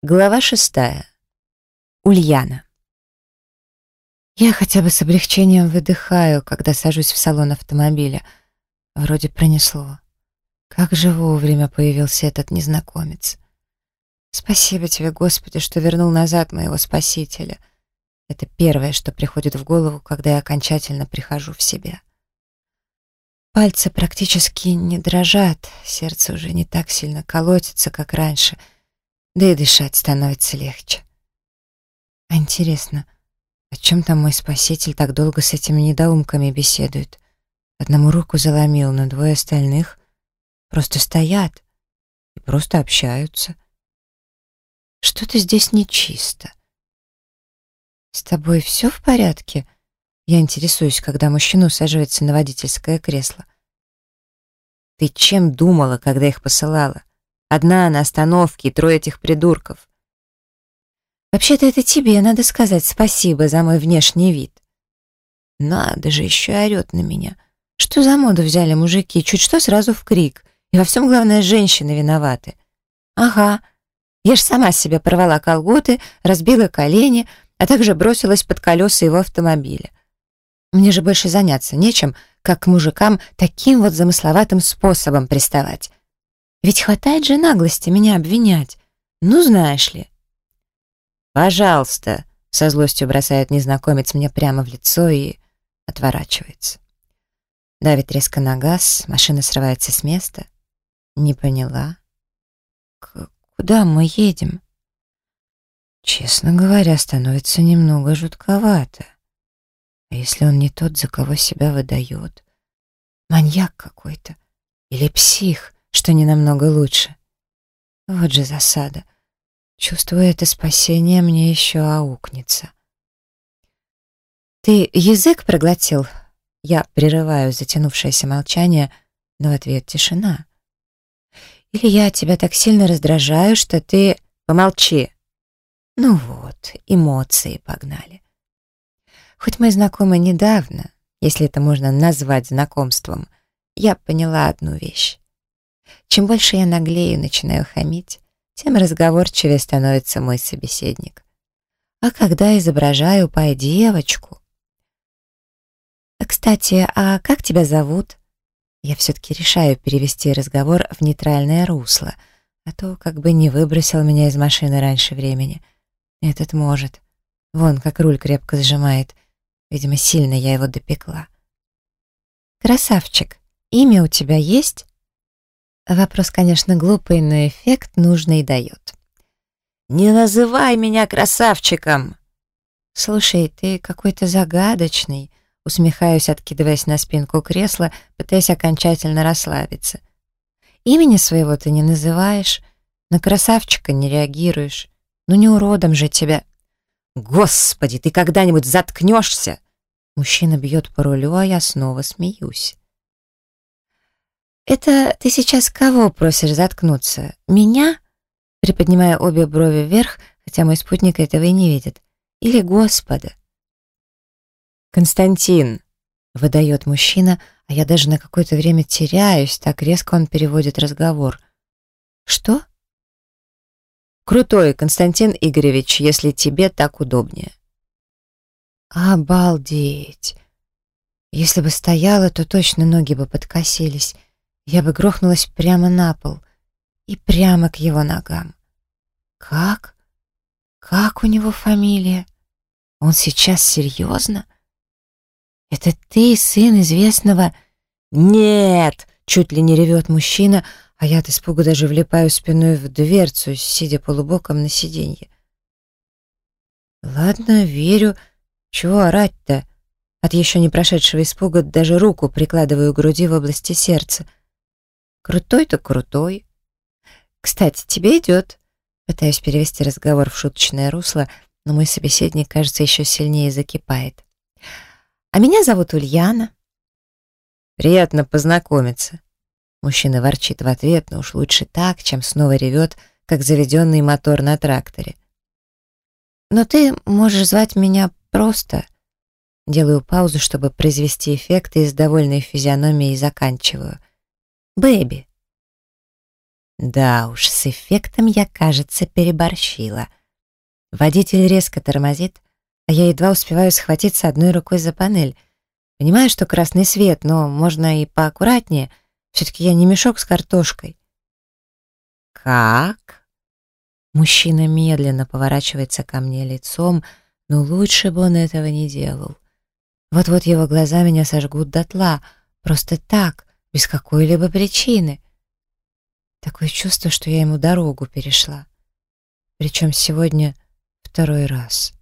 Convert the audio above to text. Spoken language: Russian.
Глава шестая. Ульяна. Я хотя бы с облегчением выдыхаю, когда сажусь в салон автомобиля. Вроде пронесло. Как же вовремя появился этот незнакомец. Спасибо тебе, Господи, что вернул назад моего спасителя. Это первое, что приходит в голову, когда я окончательно прихожу в себя. Пальцы практически не дрожат, сердце уже не так сильно колотится, как раньше, да и дышать становится легче. А интересно, о чем там мой спаситель так долго с этими недоумками беседует? Одному руку заломил, но двое остальных просто стоят и просто общаются. Что-то здесь нечисто. «С тобой все в порядке?» Я интересуюсь, когда мужчина усаживается на водительское кресло. Ты чем думала, когда их посылала? Одна на остановке и трое этих придурков. Вообще-то это тебе надо сказать спасибо за мой внешний вид. Надо же, еще орет на меня. Что за моду взяли мужики? Чуть что сразу в крик. И во всем, главное, женщины виноваты. Ага, я ж сама себе порвала колготы, разбила колени, а также бросилась под колеса его автомобиля. Мне же больше заняться нечем, как к мужикам таким вот замысловатым способом приставать. Ведь хватает же наглости меня обвинять. Ну, знаешь ли. «Пожалуйста», — со злостью бросает незнакомец мне прямо в лицо и отворачивается. Давит резко на газ, машина срывается с места. Не поняла. К куда мы едем? Честно говоря, становится немного жутковато. А если он не тот, за кого себя выдает? Маньяк какой-то. Или псих, что не намного лучше. Вот же засада. Чувствую, это спасение мне еще аукнется. «Ты язык проглотил?» Я прерываю затянувшееся молчание, но в ответ тишина. «Или я тебя так сильно раздражаю, что ты...» «Помолчи!» Ну вот, эмоции погнали. Хоть мы знакомы недавно, если это можно назвать знакомством, я поняла одну вещь. Чем больше я наглею и начинаю хамить, тем разговорчивее становится мой собеседник. А когда изображаю пой девочку... «Кстати, а как тебя зовут?» Я все-таки решаю перевести разговор в нейтральное русло, а то как бы не выбросил меня из машины раньше времени. Этот может. Вон, как руль крепко сжимает — Видимо, сильно я его допекла. «Красавчик, имя у тебя есть?» Вопрос, конечно, глупый, но эффект нужный дает. «Не называй меня красавчиком!» «Слушай, ты какой-то загадочный», усмехаюсь, откидываясь на спинку кресла, пытаясь окончательно расслабиться. «Имени своего ты не называешь, на красавчика не реагируешь. Ну не уродом же тебя...» «Господи, ты когда-нибудь заткнешься?» Мужчина бьет по рулю, а я снова смеюсь. «Это ты сейчас кого просишь заткнуться? Меня?» Приподнимая обе брови вверх, хотя мой спутник этого и не видит. «Или Господа?» «Константин!» — выдает мужчина, а я даже на какое-то время теряюсь, так резко он переводит разговор. «Что?» Крутой, Константин Игоревич, если тебе так удобнее. Обалдеть! Если бы стояла, то точно ноги бы подкосились. Я бы грохнулась прямо на пол и прямо к его ногам. Как? Как у него фамилия? Он сейчас серьезно? Это ты, сын известного... Нет! Чуть ли не ревет мужчина, а я от испуга даже влипаю спиной в дверцу, сидя полубоком на сиденье. Ладно, верю. Чего орать-то? От еще не прошедшего испуга даже руку прикладываю к груди в области сердца. Крутой-то крутой. Кстати, тебе идет. Пытаюсь перевести разговор в шуточное русло, но мой собеседник, кажется, еще сильнее закипает. А меня зовут Ульяна. Приятно познакомиться. Мужчина ворчит в ответ, но уж лучше так, чем снова ревет, как заведенный мотор на тракторе. «Но ты можешь звать меня просто...» Делаю паузу, чтобы произвести эффект, и с довольной физиономией заканчиваю. «Бэби». Да уж, с эффектом я, кажется, переборщила. Водитель резко тормозит, а я едва успеваю схватиться одной рукой за панель. Понимаю, что красный свет, но можно и поаккуратнее. Все-таки я не мешок с картошкой. «Как?» Мужчина медленно поворачивается ко мне лицом, но лучше бы он этого не делал. Вот-вот его глаза меня сожгут дотла, просто так, без какой-либо причины. Такое чувство, что я ему дорогу перешла. Причем сегодня второй раз.